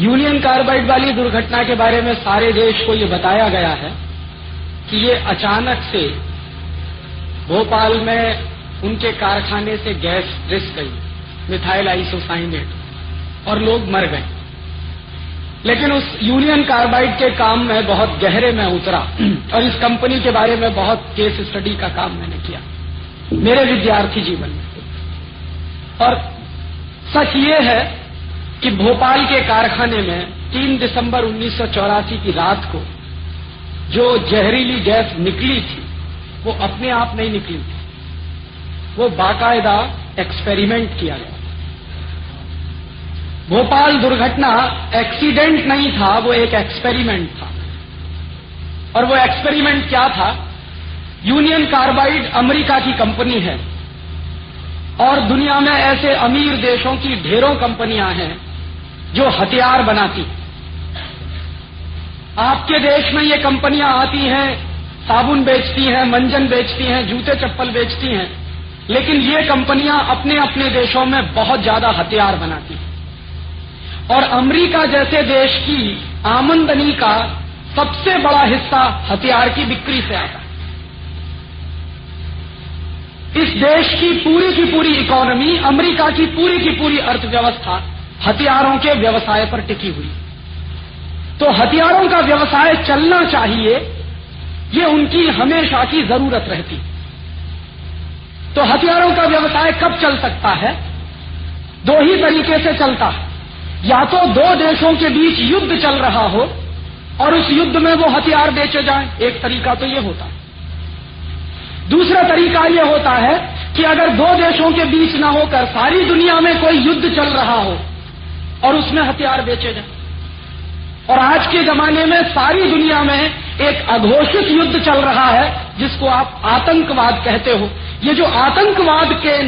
Union carbide वाली दुर्घटना के बारे में सारे देश को ये बताया गया है कि ये अचानक से भोपाल में उनके कारखाने से गैस रिस गई, मिथाइल आइसोसाइनेट, और लोग मर गए। लेकिन उस यूनियन कार्बाइड के काम में बहुत गहरे में उतरा, और इस कंपनी के बारे में बहुत केस स्टडी का काम मैंने किया, मेरे विद्यार्थी जीवन में। और सच ये है कि भोपाल के कारखाने में 3 दिसंबर उन्नीस सौ चौरासी की रात को जो जहरीली गैस निकली थी, वो अपने आप नहीं निकली थी। वो बाकायदा एक्सपेरिमेंट किया गया भोपाल दुर्घटना एक्सीडेंट नहीं था, वो एक एक्सपेरिमेंट था। और वो एक्सपेरिमेंट क्या था? यूनियन कार्बाइड अमेरिका की कंपनी है। और दुनिया में ऐसे अमीर देशों की ढेरों कंपनियाँ हैं जो हथियार बनाती। आपके देश में ये कंपनियाँ आती हैं, साबुन बेचती हैं, मंजन बेचती हैं, जूते चप्पल बेचती हैं, लेकिन ये कंपनियाँ अपने अपने देशों में बहुत ज़्यादा हथियार बनाती। हैं और अमेरिका जैसे देश की आमंदनी का सबसे बड़ा हिस्सा हथियार की बिक्री से आता। है इस देश की पूरी की पूरी इकोनॉमी, अमेरिका की पूरी की पूरी अर्थव्यवस्था हथियारों के व्यवसाय पर टिकी हुई। तो हथियारों का व्यवसाय चलना चाहिए, ये उनकी हमेशा की ज़रूरत रहती। तो हथियारों का व्यवसाय कब चल सकता है? दो ही तरीके से चलता है। या तो दो देशों के बीच युद्ध चल रहा हो, और उस युद्ध में वो हथियार बेचे जाएँ। एक तरीका तो ये होता है। दूसरा तरीका ये होता है कि अगर दो देशों के बीच ना होकर सारी दुनिया में कोई युद्ध चल रहा हो और उसमें हथियार बेचे जाए और आज के जमाने में सारी दुनिया में एक अघोषित युद्ध चल रहा है, जिसको आप आतंकवाद कहते हो। ये जो आतंकवाद के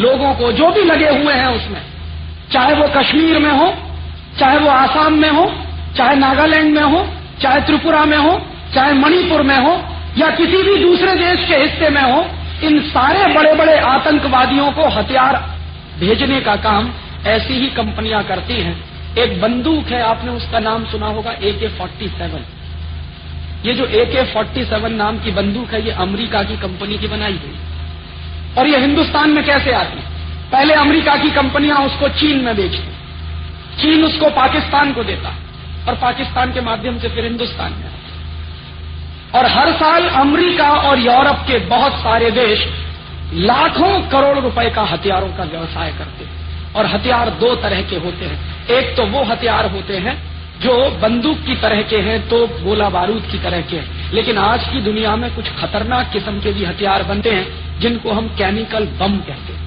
लोगों को, जो भी लगे हुए हैं उसमें, चाहे वो कश्मीर में हो, चाहे वो आसाम में हो, चाहे नागालैंड में हो, चाहे त्रिपुरा में हो, चाहे मणिपुर में हो, या किसी भी दूसरे देश के हिस्से में हो, इन सारे बड़े बड़े आतंकवादियों को हथियार भेजने का काम ऐसी ही कंपनियाँ करती हैं। एक बंदूक है, आपने उसका नाम सुना होगा ए के फोर्टी सेवन ये जो ए के फोर्टी सेवन नाम की बंदूक है, ये अमेरिका की कंपनी की बनाई हुई और ये हिंदुस्तान में कैसे आती पहले अमेरिका की कंपनियाँ उसको चीन में बेचती चीन उसको पाकिस्तान को देता और पाकिस्तान के माध्यम से फिर हिंदुस्तान में और हर साल अमेरिका और यूरोप के बहुत सारे देश लाखों करोड़ रुपए का हथियारों का व्यवसाय करते हैं। और हथियार दो तरह के होते हैं। एक तो वो हथियार होते हैं जो बंदूक की तरह के हैं तो गोला बारूद की तरह के हैं। लेकिन आज की दुनिया में कुछ खतरनाक किस्म के भी हथियार बनते हैं, जिनको हम केमिकल बम कहते हैं।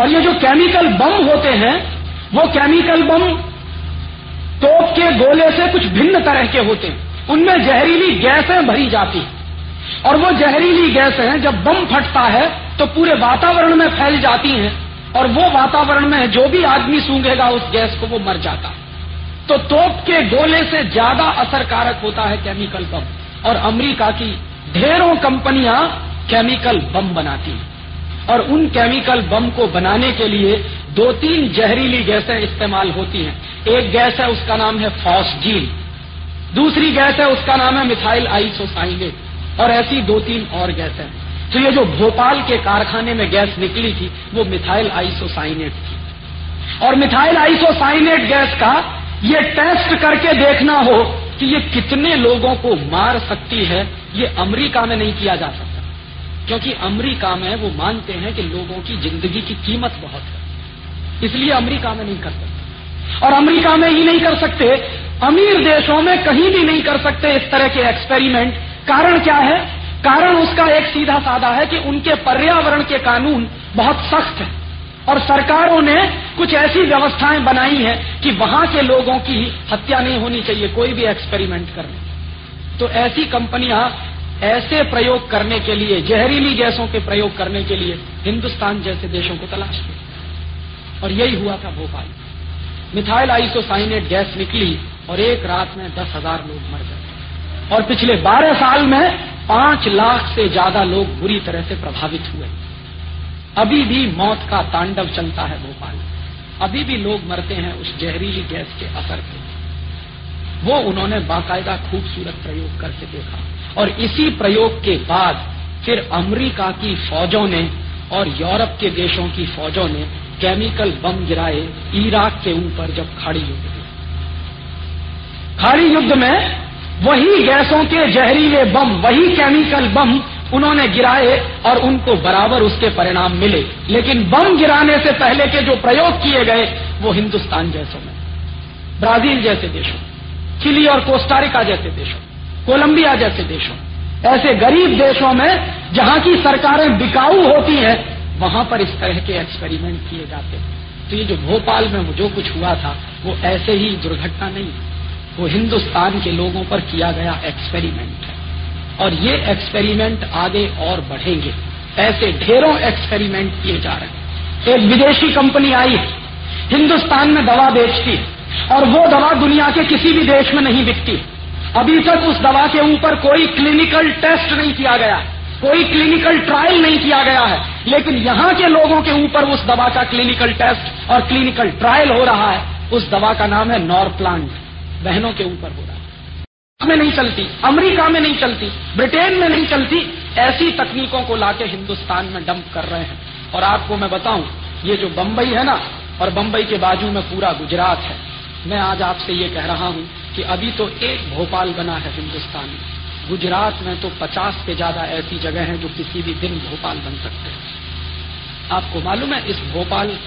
और ये जो केमिकल बम होते हैं, वो केमिकल बम तोप के गोले से कुछ भिन्न तरह के होते हैं। उनमें जहरीली गैसें भरी जाती हैं। और वो जहरीली गैसें जब बम फटता है तो पूरे वातावरण में फैल जाती हैं। और वो वातावरण में जो भी आदमी सूंघेगा उस गैस को, वो मर जाता। तो तोप के गोले से ज़्यादा असरकारक होता है केमिकल बम। और अमेरिका की ढेरों कंपनियाँ केमिकल बम बनाती हैं। और उन केमिकल बम को बनाने के लिए दो तीन जहरीली गैसें इस्तेमाल होती हैं। एक गैस है, उसका नाम है फॉसजील दूसरी गैस है, उसका नाम है मिथाइल आइसोसाइनेट और ऐसी दो तीन और गैसें तो ये जो भोपाल के कारखाने में गैस निकली थी, वो मिथाइल आइसोसाइनेट थी। और मिथाइल आइसोसाइनेट गैस का ये टेस्ट करके देखना हो कि ये कितने लोगों को मार सकती है, ये अमेरिका में नहीं किया जा सकता। क्योंकि अमेरिका में वो मानते हैं कि लोगों की ज़िंदगी की कीमत बहुत है। इसलिए अमेरिका में नहीं कर सकते। और अमेरिका में ही नहीं कर सकते, अमीर देशों में कहीं भी नहीं कर सकते इस तरह के एक्सपेरिमेंट। कारण क्या है? कारण उसका एक सीधा साधा है कि उनके पर्यावरण के कानून बहुत सख्त हैं। और सरकारों ने कुछ ऐसी व्यवस्थाएँ बनाई हैं कि वहाँ के लोगों की हत्या नहीं होनी चाहिए, कोई भी एक्सपेरिमेंट करने तो ऐसी कंपनियाँ ऐसे प्रयोग करने के लिए, जहरीली गैसों के प्रयोग करने के लिए हिंदुस्तान जैसे देशों को तलाशते और यही हुआ था भोपाल मिथाइल आइसोसाइनेट गैस निकली और एक रात में दस हज़ार लोग मर गए। और पिछले बारह साल में पाँच लाख से ज़्यादा लोग बुरी तरह से प्रभावित हुए। अभी भी मौत का तांडव चलता है भोपाल। अभी भी लोग मरते हैं उस जहरीली गैस के असर से वो उन्होंने बाकायदा खूबसूरत प्रयोग करके देखा। और इसी प्रयोग के बाद फिर अमेरिका की फौजों ने और यूरोप के देशों की फौजों ने केमिकल बम गिराए इराक के ऊपर जब खाड़ी युद्ध खाड़ी युद्ध में वही गैसों के जहरीले बम, वही केमिकल बम उन्होंने गिराए और उनको बराबर उसके परिणाम मिले। लेकिन बम गिराने से पहले के जो प्रयोग किए गए, वो हिंदुस्तान जैसों में, ब्राज़ील जैसे देशों, चिली और कोस्टारिका जैसे देशों, कोलंबिया जैसे देशों, ऐसे गरीब देशों में जहाँ की सरकारें बिकाऊ होती हैं, वहाँ पर इस तरह के एक्सपेरिमेंट किए जाते हैं। तो ये जो भोपाल में जो कुछ हुआ था, वो ऐसे ही दुर्घटना नहीं वो हिंदुस्तान के लोगों पर किया गया एक्सपेरिमेंट है। और ये एक्सपेरिमेंट आगे और बढ़ेंगे। ऐसे ढेरों एक्सपेरिमेंट किए जा रहे हैं। एक विदेशी कंपनी आई है, हिंदुस्तान में दवा बेचती है, और वो दवा दुनिया के किसी भी देश में नहीं बिकती। अभी तक उस दवा के ऊपर कोई क्लिनिकल टेस्ट नहीं किया गया कोई क्लिनिकल ट्रायल नहीं किया गया है। लेकिन यहाँ के लोगों के ऊपर उस दवा का क्लिनिकल टेस्ट और क्लिनिकल ट्रायल हो रहा है। उस दवा का नाम है नॉर प्लांट बहनों के ऊपर हो रहा। है में नहीं चलती, अमेरिका में नहीं चलती, ब्रिटेन में नहीं चलती, ऐसी तकनीकों को लाके हिंदुस्तान में डंप कर रहे हैं। और आपको मैं बताऊँ, ये जो बंबई है ना, और बंबई के बाजू में पूरा गुजरात है। मैं आज आपसे ये कह रहा हूँ कि अभी तो एक भोपाल बना है हिंदुस्तान में। गुजरात में तो 50 से ज़्यादा ऐसी जगह हैं जो किसी भी दिन भोपाल बन सकते हैं। आपको मालूम है इस भोपाल,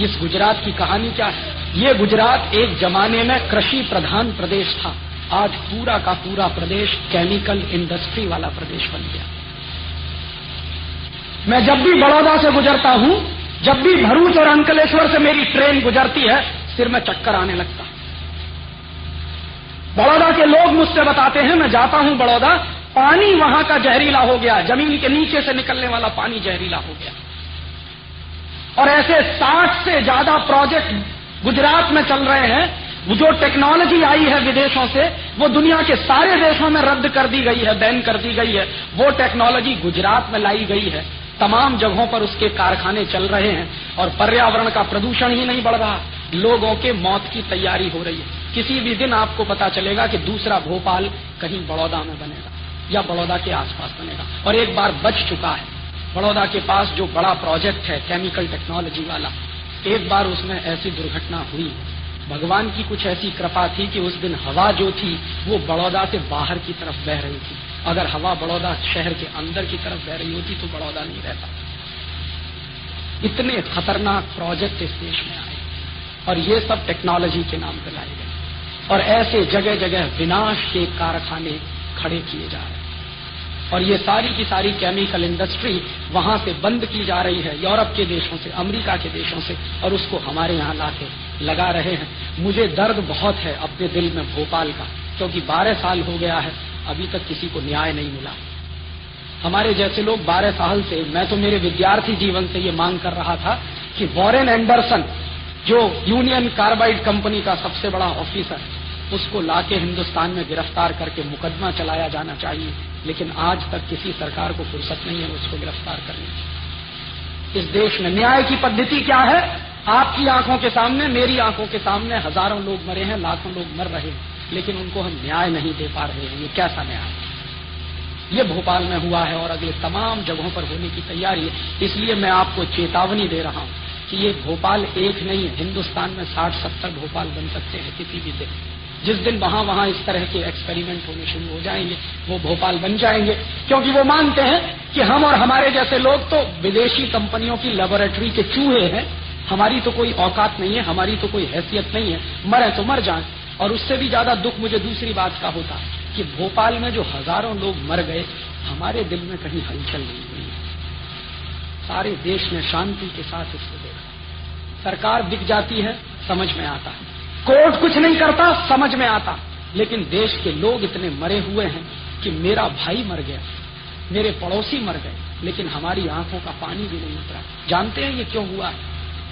इस गुजरात की कहानी क्या है? ये गुजरात एक जमाने में कृषि प्रधान प्रदेश था। आज पूरा का पूरा प्रदेश केमिकल इंडस्ट्री वाला प्रदेश बन गया। मैं जब भी बड़ौदा से गुजरता हूँ, जब भी भरूच और अंकलेश्वर से मेरी ट्रेन गुजरती है, सिर में चक्कर आने लगता। बड़ौदा के लोग मुझसे बताते हैं, मैं जाता हूँ बड़ौदा, पानी वहाँ का जहरीला हो गया, ज़मीन के नीचे से निकलने वाला पानी जहरीला हो गया। और ऐसे साठ से ज़्यादा प्रोजेक्ट गुजरात में चल रहे हैं जो टेक्नोलॉजी आई है विदेशों से, वो दुनिया के सारे देशों में रद्द कर दी गई है, बैन कर दी गई है। वो टेक्नोलॉजी गुजरात में लाई गई है। तमाम जगहों पर उसके कारखाने चल रहे हैं और पर्यावरण का प्रदूषण ही नहीं बढ़ रहा। लोगों के मौत की तैयारी हो रही है। किसी भी दिन आपको पता चलेगा कि दूसरा भोपाल कहीं बड़ौदा में बनेगा या बड़ौदा के आसपास बनेगा। और एक बार बच चुका है। बड़ौदा के पास जो बड़ा प्रोजेक्ट है केमिकल टेक्नोलॉजी वाला एक बार उसमें ऐसी दुर्घटना हुई। भगवान की कुछ ऐसी कृपा थी कि उस दिन हवा जो थी, वो बड़ौदा से बाहर की तरफ़ बह रही थी। अगर हवा बड़ौदा शहर के अंदर की तरफ़ बह रही होती तो बड़ौदा नहीं रहता। इतने खतरनाक प्रोजेक्ट इस देश में आए और ये सब टेक्नोलॉजी के नाम पर लाए गए। और ऐसे जगह जगह विनाश के कारखाने खड़े किए जा रहे हैं। और ये सारी की सारी केमिकल इंडस्ट्री वहाँ से बंद की जा रही है, यूरोप के देशों से, अमेरिका के देशों से, और उसको हमारे यहाँ लाके लगा रहे हैं। मुझे दर्द बहुत है अपने दिल में भोपाल का, क्योंकि बारह साल हो गया है, अभी तक किसी को न्याय नहीं मिला। हमारे जैसे लोग बारह साल से, मैं तो मेरे विद्यार्थी जीवन से ये मांग कर रहा था कि वॉरेन एंडरसन, जो यूनियन कार्बाइड कंपनी का सबसे बड़ा ऑफिसर, उसको लाके हिंदुस्तान में गिरफ़्तार करके मुकदमा चलाया जाना चाहिए। लेकिन आज तक किसी सरकार को फुर्सत नहीं है उसको गिरफ़्तार करने की। इस देश में न्याय की पद्धति क्या है? आपकी आँखों के सामने, मेरी आँखों के सामने हज़ारों लोग मरे हैं, लाखों लोग मर रहे हैं, लेकिन उनको हम न्याय नहीं दे पा रहे हैं। ये कैसा न्याय? है ये भोपाल में हुआ है और अगले तमाम जगहों पर होने की तैयारी है। इसलिए मैं आपको चेतावनी दे रहा हूँ कि ये भोपाल एक नहीं है। हिंदुस्तान में साठ सत्तर भोपाल बन सकते हैं किसी भी दिन जिस दिन वहाँ वहाँ इस तरह के एक्सपेरिमेंट होने शुरू हो जाएँगे, वो भोपाल बन जाएँगे। क्योंकि वो मानते हैं कि हम और हमारे जैसे लोग तो विदेशी कंपनियों की लेबोरेटरी के चूहे हैं। हमारी तो कोई औकात नहीं है, हमारी तो कोई हैसियत नहीं है। मरे तो मर जाए। और उससे भी ज़्यादा दुख मुझे दूसरी बात का होता कि भोपाल में जो हज़ारों लोग मर गए, हमारे दिल में कहीं हलचल नहीं हुई। सारे देश ने शांति के साथ इसको देखा। सरकार दिख जाती है, समझ में आता है। कोर्ट कुछ नहीं करता, समझ में आता। लेकिन देश के लोग इतने मरे हुए हैं कि मेरा भाई मर गया, मेरे पड़ोसी मर गए, लेकिन हमारी आँखों का पानी भी नहीं उतरा। जानते हैं ये क्यों हुआ?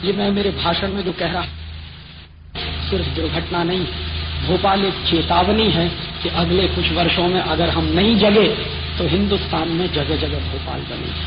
ये मैं मेरे भाषण में जो कह रहा सिर्फ़ दुर्घटना नहीं, भोपाल एक चेतावनी है कि अगले कुछ वर्षों में अगर हम नहीं जगे तो हिंदुस्तान में जगह जगह भोपाल बनेगी।